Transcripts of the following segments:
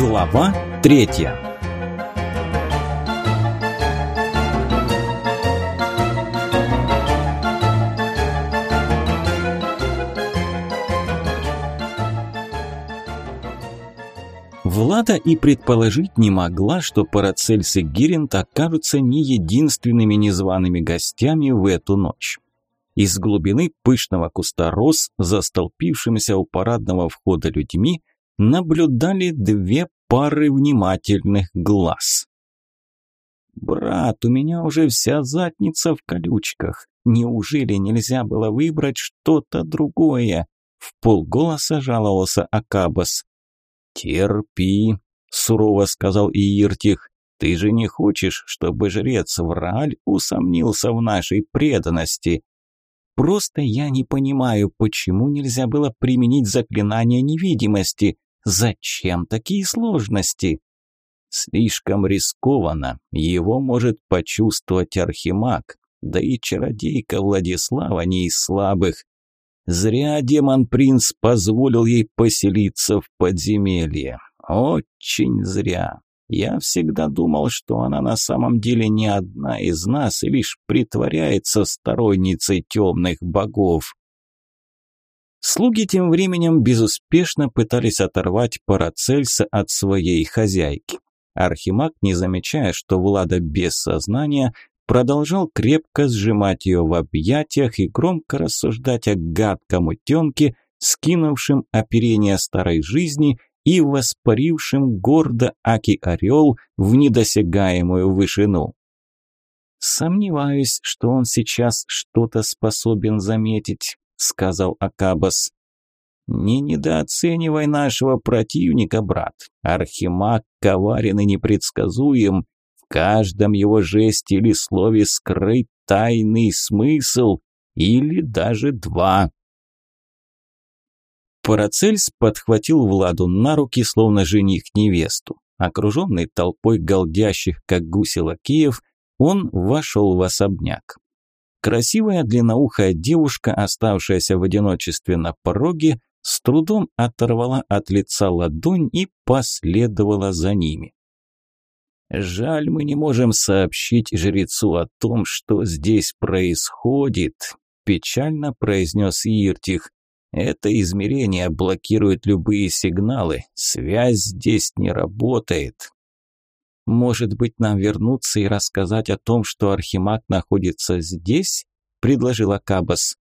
Глава третья Влада и предположить не могла, что Парацельс и Гиринт окажутся не единственными незваными гостями в эту ночь. Из глубины пышного куста роз, за столпившимися у парадного входа людьми, наблюдали две пары внимательных глаз. «Брат, у меня уже вся задница в колючках. Неужели нельзя было выбрать что-то другое?» В полголоса жаловался Акабас. «Терпи», – сурово сказал Ииртих. «Ты же не хочешь, чтобы жрец Врааль усомнился в нашей преданности?» «Просто я не понимаю, почему нельзя было применить заклинание невидимости. Зачем такие сложности?» «Слишком рискованно. Его может почувствовать Архимаг. Да и чародейка Владислава не из слабых. Зря демон-принц позволил ей поселиться в подземелье. Очень зря. Я всегда думал, что она на самом деле не одна из нас и лишь притворяется сторонницей темных богов. Слуги тем временем безуспешно пытались оторвать Парацельса от своей хозяйки. Архимаг, не замечая, что Влада без сознания, продолжал крепко сжимать ее в объятиях и громко рассуждать о гадком утенке, скинувшем оперение старой жизни и воспарившем гордо Аки-Орел в недосягаемую вышину. «Сомневаюсь, что он сейчас что-то способен заметить», – сказал Акабас. «Не недооценивай нашего противника, брат. Архимаг коварен и непредсказуем, каждом его жесте или слове скрыт тайный смысл, или даже два. Парацельс подхватил Владу на руки, словно жених невесту. Окруженный толпой голдящих, как гуси лакеев, он вошел в особняк. Красивая длинноухая девушка, оставшаяся в одиночестве на пороге, с трудом оторвала от лица ладонь и последовала за ними. Жаль, мы не можем сообщить жрецу о том, что здесь происходит, печально произнес Иртих. Это измерение блокирует любые сигналы, связь здесь не работает. Может быть, нам вернуться и рассказать о том, что Архимаг находится здесь? предложил Акабас.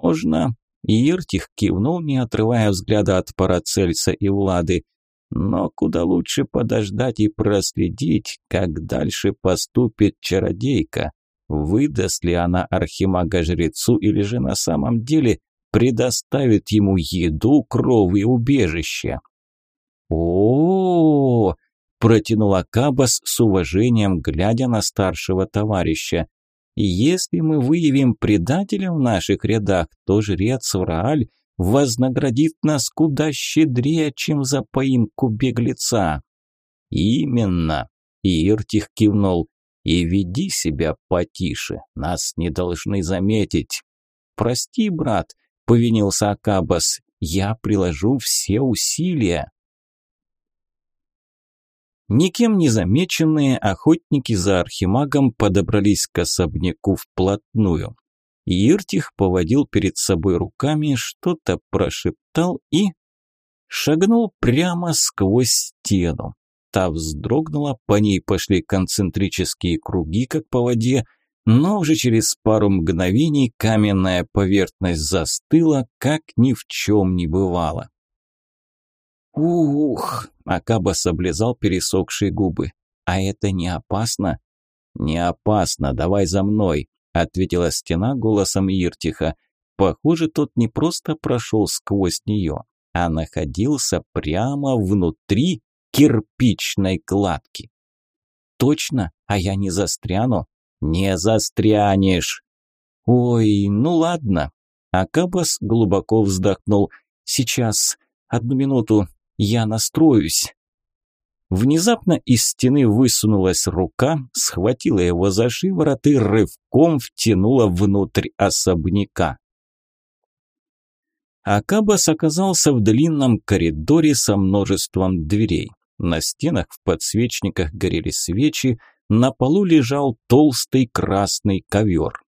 Можно. Иртих кивнул, не отрывая взгляда от Парацельса и Влады. Но куда лучше подождать и проследить, как дальше поступит чародейка. Выдаст ли она архимага-жрецу или же на самом деле предоставит ему еду, кров и убежище? о, -о, -о, протянула Кабас с уважением, глядя на старшего товарища. «Если мы выявим предателя в наших рядах, то жрец Врааль вознаградит нас куда щедрее, чем за поимку беглеца. Именно, Иртих кивнул. И веди себя потише, нас не должны заметить. Прости, брат, повинился Акабас, я приложу все усилия. Никем не замеченные охотники за архимагом подобрались к особняку вплотную. Иртих поводил перед собой руками, что-то прошептал и шагнул прямо сквозь стену. Та вздрогнула, по ней пошли концентрические круги, как по воде, но уже через пару мгновений каменная поверхность застыла, как ни в чем не бывало. «Ух!» – Акабас облизал пересохшие губы. «А это не опасно?» «Не опасно, давай за мной!» ответила стена голосом Иртиха. Похоже, тот не просто прошел сквозь нее, а находился прямо внутри кирпичной кладки. Точно, а я не застряну? Не застрянешь. Ой, ну ладно. Акабас глубоко вздохнул. Сейчас, одну минуту, я настроюсь. Внезапно из стены высунулась рука, схватила его за шиворот и рывком втянула внутрь особняка. Акабас оказался в длинном коридоре со множеством дверей. На стенах в подсвечниках горели свечи, на полу лежал толстый красный ковер.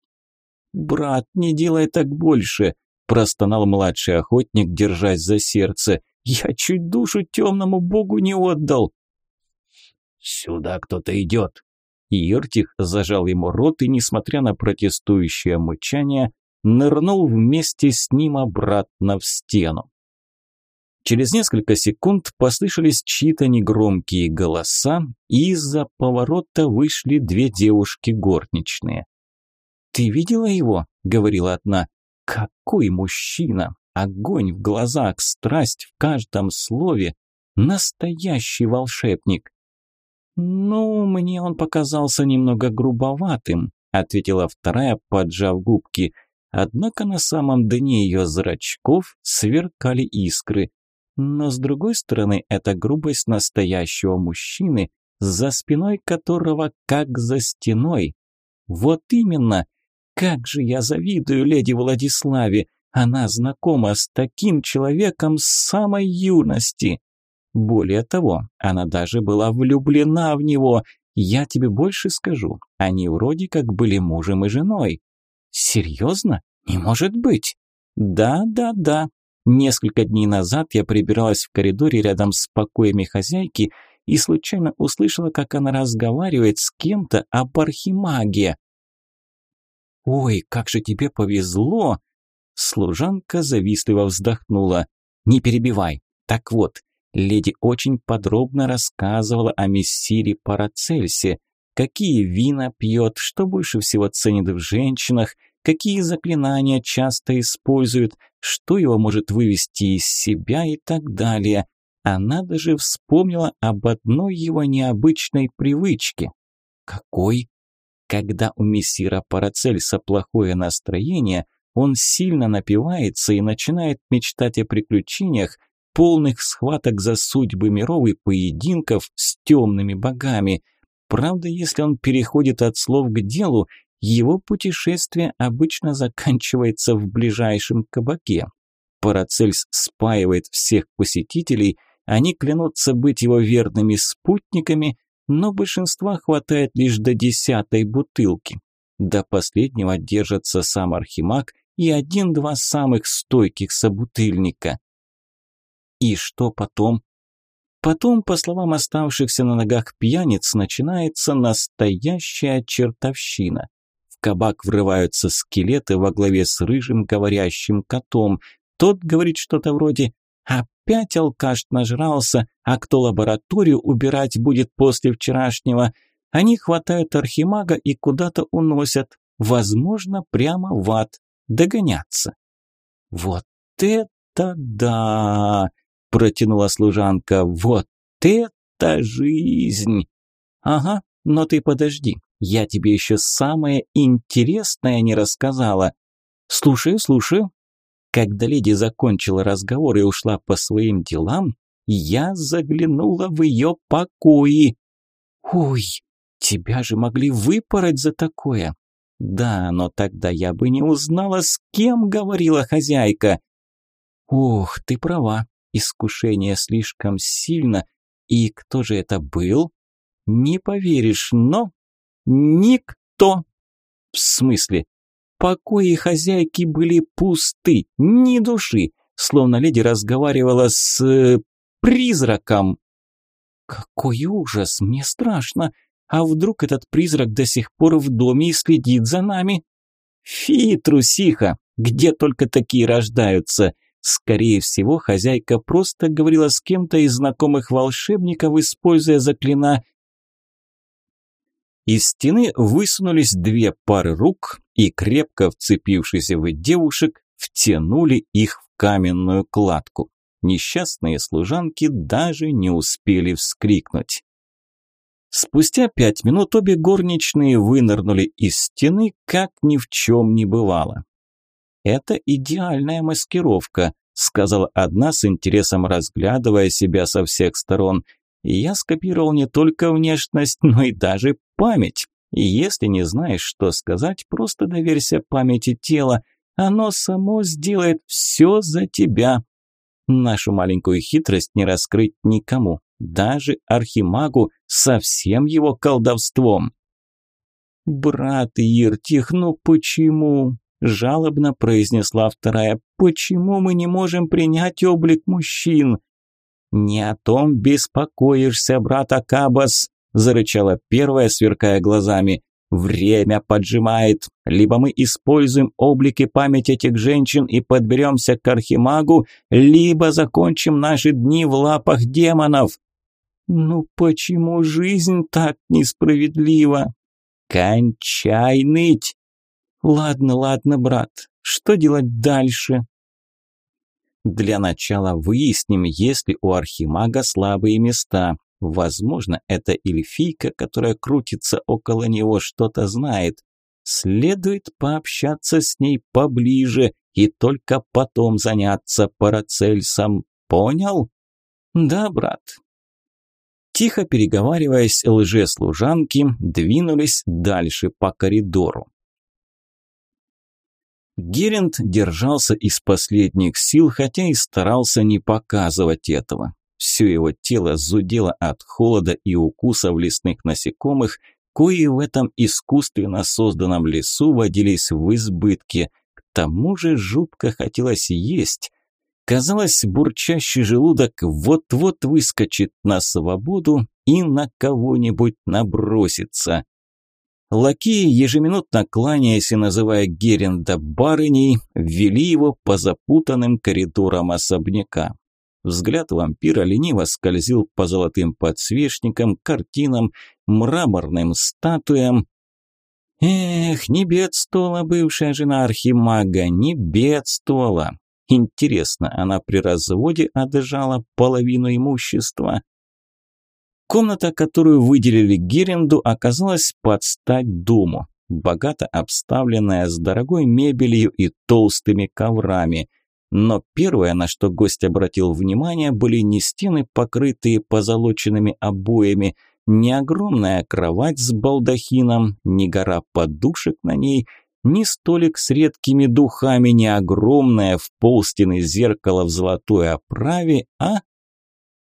«Брат, не делай так больше!» – простонал младший охотник, держась за сердце. «Я чуть душу темному богу не отдал!» «Сюда кто-то идет!» Йортих зажал ему рот и, несмотря на протестующее мычание, нырнул вместе с ним обратно в стену. Через несколько секунд послышались чьи-то негромкие голоса, и из-за поворота вышли две девушки горничные. «Ты видела его?» – говорила одна. «Какой мужчина! Огонь в глазах, страсть в каждом слове! Настоящий волшебник!» «Ну, мне он показался немного грубоватым», – ответила вторая, поджав губки. Однако на самом дне ее зрачков сверкали искры. Но с другой стороны, это грубость настоящего мужчины, за спиной которого как за стеной. Вот именно. Как же я завидую леди Владиславе. Она знакома с таким человеком с самой юности. Более того, она даже была влюблена в него. Я тебе больше скажу. Они вроде как были мужем и женой. Серьезно? Не может быть. Да, да, да. Несколько дней назад я прибиралась в коридоре рядом с покоями хозяйки и случайно услышала, как она разговаривает с кем-то об архимаге. «Ой, как же тебе повезло!» Служанка завистливо вздохнула. «Не перебивай. Так вот, леди очень подробно рассказывала о мессире Парацельсе, какие вина пьет, что больше всего ценит в женщинах, какие заклинания часто использует, что его может вывести из себя и так далее. Она даже вспомнила об одной его необычной привычке. Какой? Когда у мессира Парацельса плохое настроение, он сильно напивается и начинает мечтать о приключениях, полных схваток за судьбы миров и поединков с темными богами. Правда, если он переходит от слов к делу, его путешествие обычно заканчивается в ближайшем кабаке. Парацельс спаивает всех посетителей, они клянутся быть его верными спутниками, но большинства хватает лишь до десятой бутылки. До последнего держатся сам Архимаг и один-два самых стойких собутыльника. И что потом? Потом, по словам оставшихся на ногах пьяниц, начинается настоящая чертовщина. В кабак врываются скелеты во главе с рыжим говорящим котом. Тот говорит что-то вроде «Опять алкаш нажрался, а кто лабораторию убирать будет после вчерашнего?» Они хватают архимага и куда-то уносят, возможно, прямо в ад, догоняться. «Вот это да!» протянула служанка. «Вот это жизнь!» «Ага, но ты подожди, я тебе еще самое интересное не рассказала». «Слушаю, слушаю». Когда леди закончила разговор и ушла по своим делам, я заглянула в ее покои. «Ой, тебя же могли выпороть за такое!» «Да, но тогда я бы не узнала, с кем говорила хозяйка». «Ох, ты права, искушение слишком сильно. И кто же это был? Не поверишь, но... Никто. В смысле? Покои хозяйки были пусты, ни души, словно леди разговаривала с... Э, призраком. Какой ужас, мне страшно. А вдруг этот призрак до сих пор в доме и следит за нами? Фи, трусиха, где только такие рождаются. Скорее всего, хозяйка просто говорила с кем-то из знакомых волшебников, используя заклина. Из стены высунулись две пары рук и, крепко вцепившись в девушек, втянули их в каменную кладку. Несчастные служанки даже не успели вскрикнуть. Спустя пять минут обе горничные вынырнули из стены, как ни в чем не бывало. «Это идеальная маскировка», – сказала одна с интересом разглядывая себя со всех сторон. «Я скопировал не только внешность, но и даже память. И если не знаешь, что сказать, просто доверься памяти тела. Оно само сделает все за тебя». Нашу маленькую хитрость не раскрыть никому. Даже архимагу со всем его колдовством. «Брат Иртих, ну почему?» – жалобно произнесла вторая. «Почему мы не можем принять облик мужчин?» «Не о том беспокоишься, брат Акабас», – зарычала первая, сверкая глазами. Время поджимает. Либо мы используем облик и память этих женщин и подберемся к Архимагу, либо закончим наши дни в лапах демонов. Ну почему жизнь так несправедлива? Кончай ныть. Ладно, ладно, брат. Что делать дальше? Для начала выясним, есть ли у Архимага слабые места. Возможно, эта эльфийка, которая крутится около него, что-то знает. Следует пообщаться с ней поближе и только потом заняться Парацельсом. Понял? Да, брат. Тихо переговариваясь, лже-служанки двинулись дальше по коридору. Геринд держался из последних сил, хотя и старался не показывать этого. Все его тело зудело от холода и укусов лесных насекомых, кои в этом искусственно созданном лесу водились в избытке. К тому же жутко хотелось есть. Казалось, бурчащий желудок вот-вот выскочит на свободу и на кого-нибудь набросится. Лакеи, ежеминутно кланяясь и называя Геренда барыней, ввели его по запутанным коридорам особняка. Взгляд вампира лениво скользил по золотым подсвечникам, картинам, мраморным статуям. Эх, не бедствовала бывшая жена архимага, не бедствовала. Интересно, она при разводе одержала половину имущества? Комната, которую выделили Геренду, оказалась под стать дому, богато обставленная с дорогой мебелью и толстыми коврами – но первое, на что гость обратил внимание, были не стены, покрытые позолоченными обоями, не огромная кровать с балдахином, не гора подушек на ней, ни столик с редкими духами, не огромное в полстены зеркало в золотой оправе, а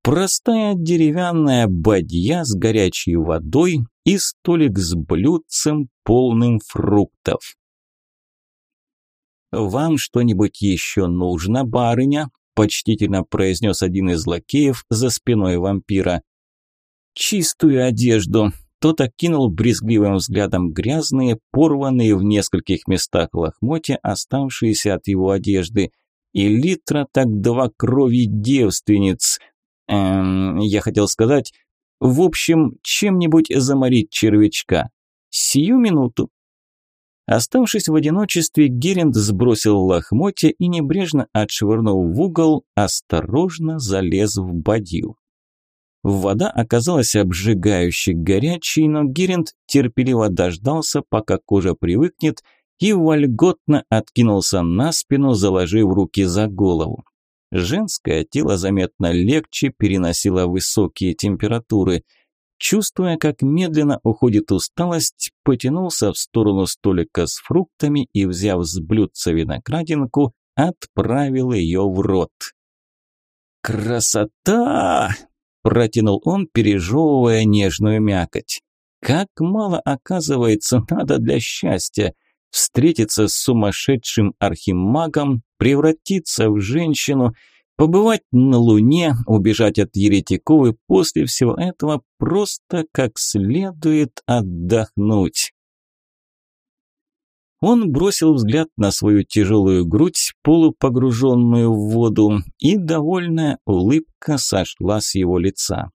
простая деревянная бадья с горячей водой и столик с блюдцем, полным фруктов. «Вам что-нибудь еще нужно, барыня?» – почтительно произнес один из лакеев за спиной вампира. «Чистую одежду», тот окинул брезгливым взглядом грязные, порванные в нескольких местах лохмотья, оставшиеся от его одежды. И литра так два крови девственниц. Эм, я хотел сказать, в общем, чем-нибудь заморить червячка. Сию минуту. Оставшись в одиночестве, Геринд сбросил лохмотья и, небрежно отшвырнув в угол, осторожно залез в бадью. Вода оказалась обжигающе горячей, но Геринд терпеливо дождался, пока кожа привыкнет, и вольготно откинулся на спину, заложив руки за голову. Женское тело заметно легче переносило высокие температуры – Чувствуя, как медленно уходит усталость, потянулся в сторону столика с фруктами и, взяв с блюдца виноградинку, отправил ее в рот. «Красота!» – протянул он, пережевывая нежную мякоть. «Как мало, оказывается, надо для счастья!» Встретиться с сумасшедшим архимагом, превратиться в женщину – Побывать на Луне, убежать от еретиков и после всего этого просто как следует отдохнуть. Он бросил взгляд на свою тяжелую грудь, полупогруженную в воду, и довольная улыбка сошла с его лица.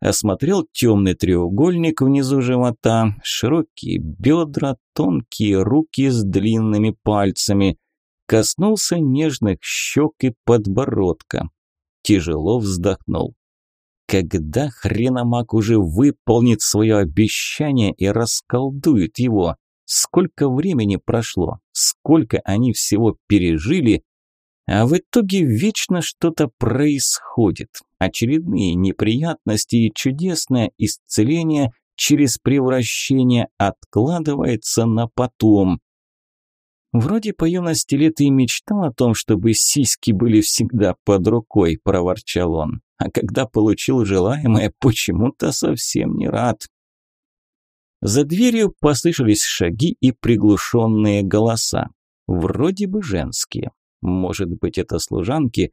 Осмотрел темный треугольник внизу живота, широкие бедра, тонкие руки с длинными пальцами коснулся нежных щек и подбородка. Тяжело вздохнул. Когда хреномак уже выполнит свое обещание и расколдует его? Сколько времени прошло? Сколько они всего пережили? А в итоге вечно что-то происходит. Очередные неприятности и чудесное исцеление через превращение откладывается на потом. Вроде по юности лет и мечтал о том, чтобы сиськи были всегда под рукой, проворчал он. А когда получил желаемое, почему-то совсем не рад. За дверью послышались шаги и приглушенные голоса. Вроде бы женские. Может быть, это служанки?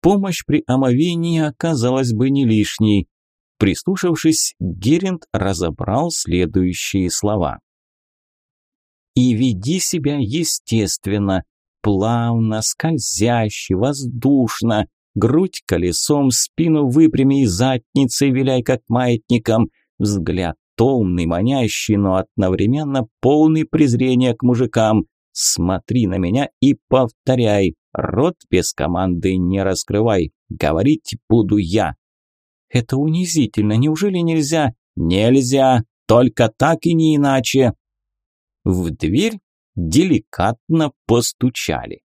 Помощь при омовении оказалась бы не лишней. Прислушавшись, Геринд разобрал следующие слова и веди себя естественно, плавно, скользяще, воздушно, грудь колесом, спину выпрями и задницей виляй, как маятником, взгляд томный, манящий, но одновременно полный презрения к мужикам. Смотри на меня и повторяй, рот без команды не раскрывай, говорить буду я. Это унизительно, неужели нельзя? Нельзя, только так и не иначе. В дверь деликатно постучали.